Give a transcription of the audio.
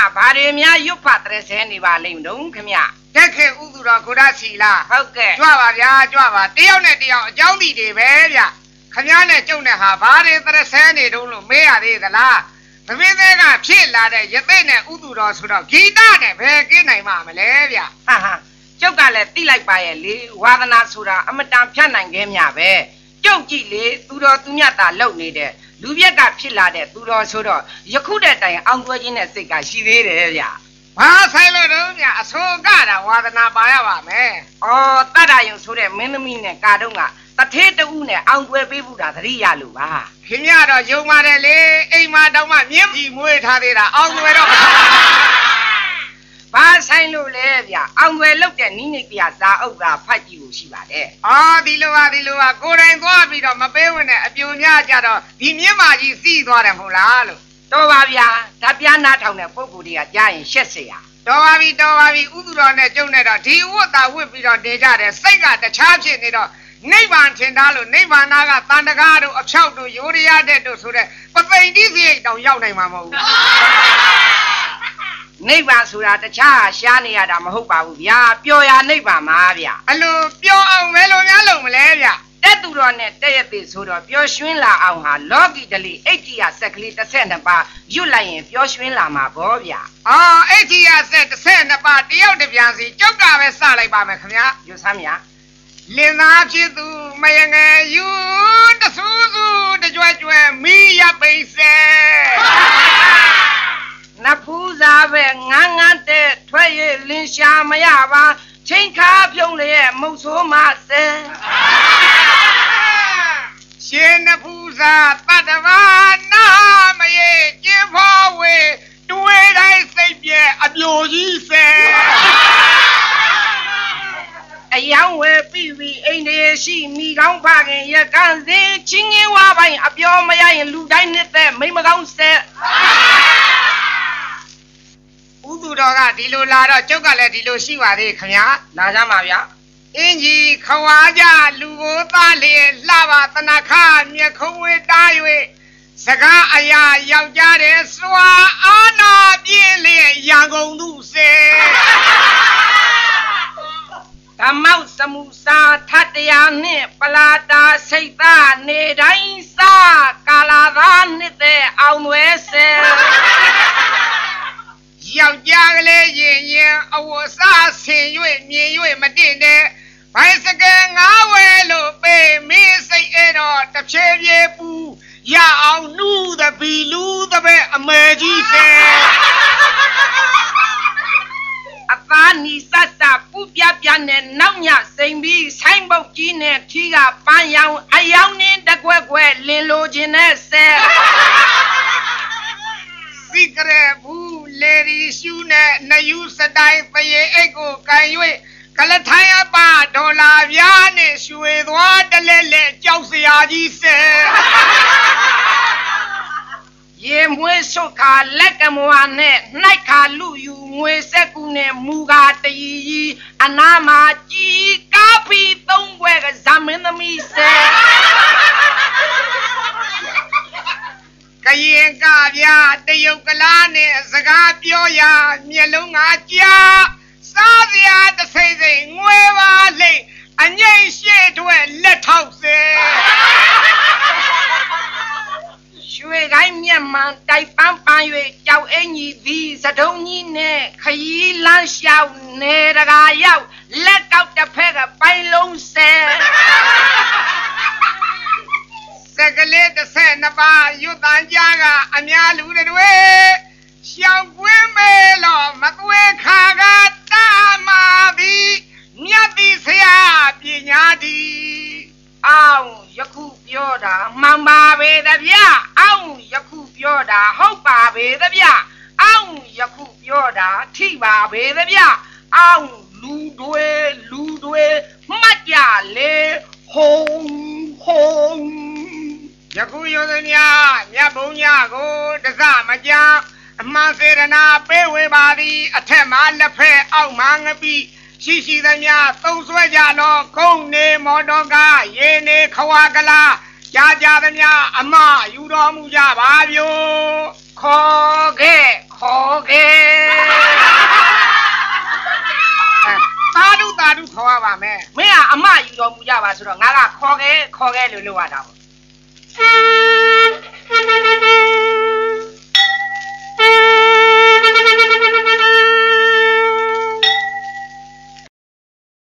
န်းကဘာတွေများရွတ်ဖတ်တဲ့ဆဲနေပါလိမ့်မလို့ခမရတက်ခေဥသူတော်ကိုရစီလားဟုတ်ကဲ့ကြွပါဗျာကြွပါတယောက်နဲ့တယောက်အကြောင်းတည်တွေပဲဗျခမည်းနဲ့ကျုပ်နဲ့ဟာဘာတွေသရဆဲနေတုံးလို့မေးရသေးသလားသမင်းသေးကဖြစ်လာတဲ့ရသိနဲ့ဥသူတော်ဆိုတော့ဂီတနဲ့ဘယ်ကင်းနိုင်မှာမလဲဗျဟာဟာကျုပ်ကလည်းတိလိုက်ပါရဲ့လေဝါသနာဆိုတာအမတန်ဖြတ်နိုင်ခဲ့မြပဲကျုပ်ကြည့်လေသူတော်သူမြတ်တာလုပ်နေတဲ့ လူပြက်ကဖြစ်လာတဲ့သူတော်ဆိုတော့ယခုတဲ့တိုင်အောင်သွဲခြင်းနဲ့စိတ်ကရှိသေးတယ်ဗျဘာဆိုင်လို့တော့ဗျအဆိုကတာဝါသနာပါရပါမယ်။အော်တတ္တယုံဆိုတဲ့မင်းသမီးနဲ့ကာတုံးကတထေးတူးနဲ့အောင်သွဲပေးဘူးတာသတိရလို့ပါခင်ဗျတော့ယုံပါတယ်လေအိမ်မှာတောင်မှမြင်းကြီးမွေးထားသေးတာအောင်သွဲတော့မထား။ဘာဆိုင်လို့လဲဗျ။ အောင်သွဲလုတ်တဲ့နိမ့်နိပြဇာအုပ်ကဖတ်ကြည့်လို့ရှိပါတယ် အာဒီလိုပါဒီလိုပါကိုယ်တိုင်သွားပြီးတော့မပေးဝင်တဲ့အပြိုများကြတော့ဒီမြင်းမာကြီးစီးသွားတယ်မဟုတ်လားလို့ ။တော်ပါဗျာ။ဓာပြားနားထောင်တဲ့ပုံကိုယ်တွေကကြားရင်ရှက်เสีย။ တော်ပါပြီတော်ပါပြီဥသူတော်နဲ့ကျုံနဲ့တော့ဒီဝတ်တာဝတ်ပြီးတော့နေကြတယ်စိတ်ကတခြားဖြစ်နေတော့နိဗ္ဗာန်ထင်ထားလို့နိဗ္ဗာန်နာကတန်တကားတို့အဖြောက်တို့ယောရိယတဲ့တို့ဆိုတဲ့ပသိမ်တိစိတ်တောင်ရောက်နိုင်မှာမဟုတ်ဘူး နိဗ္ဗာန်ဆိုတာတခြားရှားနေရတာမဟုတ်ပါဘူးဗျာ။ပျော်ရာနိဗ္ဗာန်ပါဗျာအလိုပြောအောင်မဲလိုများလုံးမလဲဗျ။တက်သူတော်နဲ့တက်ရသေးဆိုတော့ပျော်ရွှင်လာအောင်ဟာလောကီတလီအိတ်ကြီးရဆက်ကလေး32ပါးရွတ်လိုက်ရင်ပျော်ရွှင်လာမှာဗောဗျာအာအဲ့ဒီရဆက်32ပါးတယောက်တစ်ပြန်စီကြောက်ကပဲစလိုက်ပါမယ်ခင်ဗျာ။ရွတ်စမ်းဗျာ။လင်သားဖြစ်သူမယငယ်ယူတဆူးဆူတကြွကြွမိရပိတ်ဆဲ နဖူးစားပဲငန်းငန်းတဲ့ထွက် ရလင်းရှာမရပါချိန်ခါပြုံးလျက်မုတ်ဆိုးမဆဲရှင်နဖူးစာတတ္တဝါနာမယေကျင်းဖောဝေတွေးတိုင်းစိတ်ပြဲအပြိုကြီးဆဲအယောင်ဝဲပြီးပြီးအိန္ဒိယရှိမိကောင်းဖခင်ရကန်စင်ချင်းငင်းဝါပိုင်အပြောမရရင်လူတိုင်းနှစ်သက်မိမကောင်းဆဲဥသူ တော်ကဒီလိုလာတော့ကျုပ်ကလည်းဒီလိုရှိပါသေးခင်ဗျာလာကြပါဗျာအင်းကြီးခွာကြလူကိုသားလေလှပါတနခမြက်ခုံးဝေးတား၍စကားအရာယောက်ျားတဲ့စွာအာနာပြင်းလျက်ရန်ကုန်သူစေဓမ္မောက်စမူစာထတ္တရာနှင့်ပလာတာစိတ်သားနေတိုင်းစားကာလာသာနှစ်သက်အောင်ွယ်ဆဲ ယောက်ျားကလေးရင်ရင်အဝတ်စားဆင်၍မြင်၍မတင့်တဲ့ဘိုင်စကယ်ငါဝဲလို့ပေးမင်းစိတ်အဲ့တော့တစ်ဖြည်းဖြည်းပူရအောင်နူး the ဘီလူ the ပဲအမေကြီးစေအသားနီစတ်စပူပြပြနဲ့နောက်ညစိန်ပြီးဆိုင်းပုတ်ကြီးနဲ့ထီးကပန်းရောင်အယောင်နဲ့တကွက်ကွက်လင်းလိုခြင်းနဲ့ဆဲစိကရဲဘူး လေရီရှူနဲ့နယူစတိုင်းပရေအိတ်ကိုကန်၍ကလထိုင်းအပဒေါ်လာပြားနဲ့ရွှေသွားတလဲလဲကြောက်စရာကြီးစေရေမွေးဆုတ်ခါလက်ကမွာနဲ့နှိုက်ခါလူယူငွေဆက်ကူနဲ့မူကားတရီကြီးအနာမှာကြီးကားပြီးသုံးခွဲကဇမင်းသမီးဆဲ ကရ င်ကဗျာတရုတ်ကလားနဲ့စကားပြောရမျက်လုံးငါကြားစားစရာတစ်စိမ့်စိမ့်ငွေပါလိမ့်အငိမ့်ရှေ့အတွက်လက်ထောက်စေရွှေကိုင်းမျက်မှန်တိုက်ပန်းပန်း၍ကြောက်အင်ကြီးသည်စတုံးကြီးနဲ့ခရီးလမ်းလျှောက်နေတကာရောက်လက်ကောက်တစ်ဖက်ကပိုင်လုံးဆဲ စကလေးတစ်ဆက်နှစ်ပါးရွတ်တန်ကြားကအများလူတွေရှောင်ကွင်းမဲလို့မသွေခါကတာမာသည်မြတ်သည်ဆရာပညာသည်အောင်ယခုပြောတာမှန်ပါပဲတဗျအောင်ယခုပြောတာဟုတ်ပါပဲတဗျအောင်ယခုပြောတာထိပါပဲသဗျအောင်လူတွေလူတွေမှတ်ကြလေဟုံဟုံယ ခုယောသမြမြတ်ဘုံညကိုတစမကြအမှန်စေရနာပေးဝေပါသည်အထက်မှလက်ဖက်အောက်မှငပိရှိရှိသမျှသုံးဆွဲကြလောကုန်းနေမော်တော်ကားရေနေခွာကလာကြာကြာသမျှအမယူတော်မူကြပါဗျို့ခေါ်ခဲ့ခေါ်ခဲ့သာဓုသာဓုခေါ်ရပါမယ်မင်းကအမယူတော်မူကြပါဆိုတော့ငါကခေါ်ခဲ့ခေါ်ခဲ့လို့လုပ်ရတာပေါ့